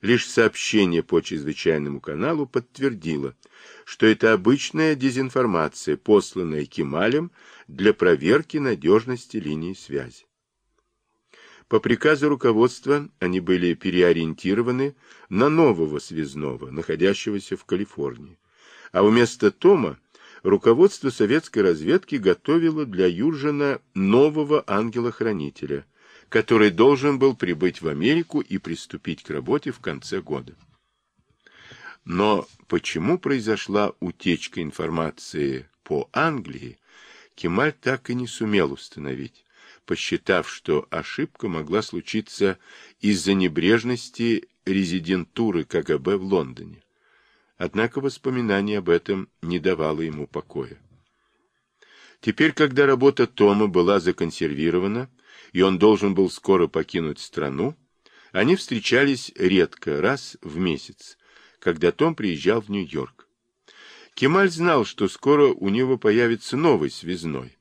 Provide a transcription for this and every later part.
Лишь сообщение по чрезвычайному каналу подтвердило, что это обычная дезинформация, посланная Кемалем для проверки надежности линии связи. По приказу руководства они были переориентированы на нового связного, находящегося в Калифорнии. А вместо Тома руководство советской разведки готовило для Юржина нового ангела-хранителя, который должен был прибыть в Америку и приступить к работе в конце года. Но почему произошла утечка информации по Англии, Кемаль так и не сумел установить посчитав, что ошибка могла случиться из-за небрежности резидентуры КГБ в Лондоне. Однако воспоминание об этом не давало ему покоя. Теперь, когда работа Тома была законсервирована, и он должен был скоро покинуть страну, они встречались редко, раз в месяц, когда Том приезжал в Нью-Йорк. Кемаль знал, что скоро у него появится новый связной,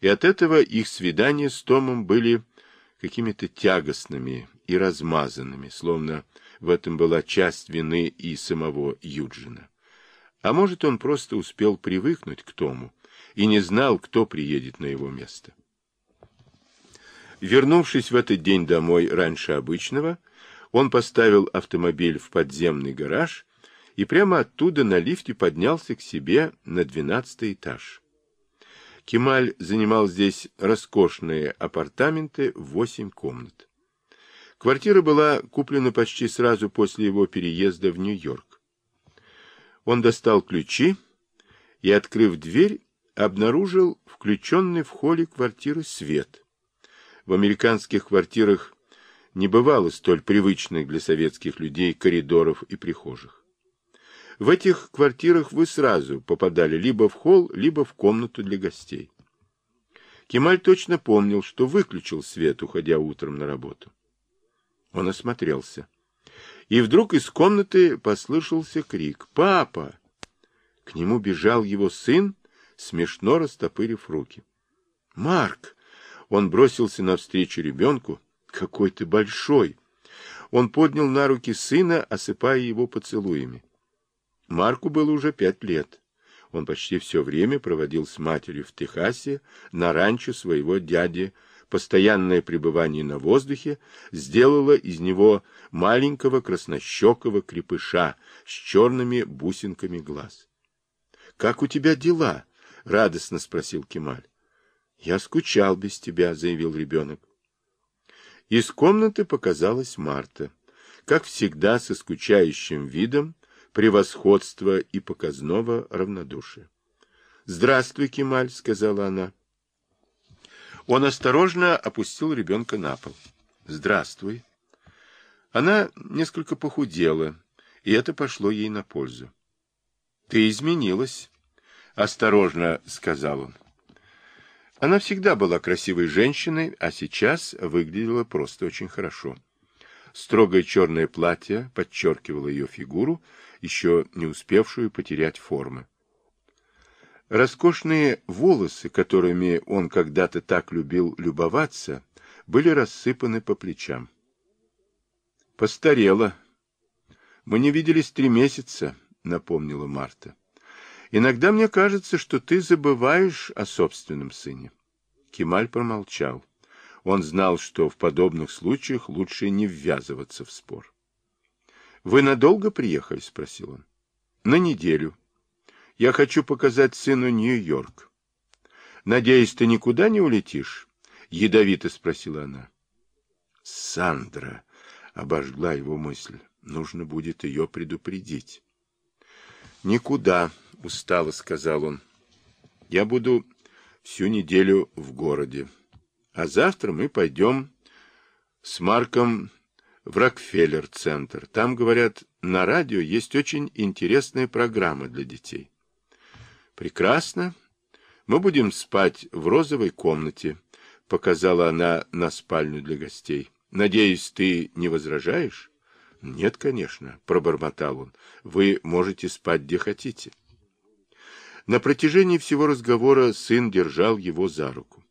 и от этого их свидания с Томом были какими-то тягостными и размазанными, словно в этом была часть вины и самого Юджина. А может, он просто успел привыкнуть к Тому и не знал, кто приедет на его место. Вернувшись в этот день домой раньше обычного, он поставил автомобиль в подземный гараж и прямо оттуда на лифте поднялся к себе на двенадцатый этаж. Кемаль занимал здесь роскошные апартаменты в восемь комнат. Квартира была куплена почти сразу после его переезда в Нью-Йорк. Он достал ключи и, открыв дверь, обнаружил включенный в холле квартиры свет. В американских квартирах не бывало столь привычных для советских людей коридоров и прихожих. В этих квартирах вы сразу попадали либо в холл, либо в комнату для гостей. Кемаль точно помнил, что выключил свет, уходя утром на работу. Он осмотрелся. И вдруг из комнаты послышался крик «Папа!». К нему бежал его сын, смешно растопырив руки. «Марк!» Он бросился навстречу ребенку. «Какой ты большой!» Он поднял на руки сына, осыпая его поцелуями. Марку было уже пять лет. Он почти все время проводил с матерью в Техасе, на ранчо своего дяди. Постоянное пребывание на воздухе сделало из него маленького краснощекого крепыша с черными бусинками глаз. — Как у тебя дела? — радостно спросил Кемаль. — Я скучал без тебя, — заявил ребенок. Из комнаты показалась Марта. Как всегда, со скучающим видом, превосходства и показного равнодушия. «Здравствуй, Кемаль», — сказала она. Он осторожно опустил ребенка на пол. «Здравствуй». Она несколько похудела, и это пошло ей на пользу. «Ты изменилась», — осторожно сказал он. Она всегда была красивой женщиной, а сейчас выглядела просто очень хорошо. Строгое черное платье подчеркивало ее фигуру, еще не успевшую потерять формы. Роскошные волосы, которыми он когда-то так любил любоваться, были рассыпаны по плечам. «Постарела. Мы не виделись три месяца», — напомнила Марта. «Иногда мне кажется, что ты забываешь о собственном сыне». Кемаль промолчал. Он знал, что в подобных случаях лучше не ввязываться в спор. «Вы надолго приехали?» — спросил он. «На неделю. Я хочу показать сыну Нью-Йорк». «Надеюсь, ты никуда не улетишь?» — ядовито спросила она. «Сандра!» — обожгла его мысль. «Нужно будет ее предупредить». «Никуда», — устало сказал он. «Я буду всю неделю в городе. А завтра мы пойдем с Марком в Рокфеллер-центр. Там, говорят, на радио есть очень интересная программа для детей. Прекрасно. Мы будем спать в розовой комнате, показала она на спальню для гостей. Надеюсь, ты не возражаешь? Нет, конечно, пробормотал он. Вы можете спать где хотите. На протяжении всего разговора сын держал его за руку.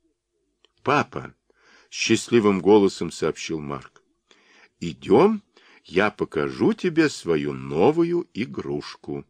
«Папа!» — счастливым голосом сообщил Марк. «Идем я покажу тебе свою новую игрушку.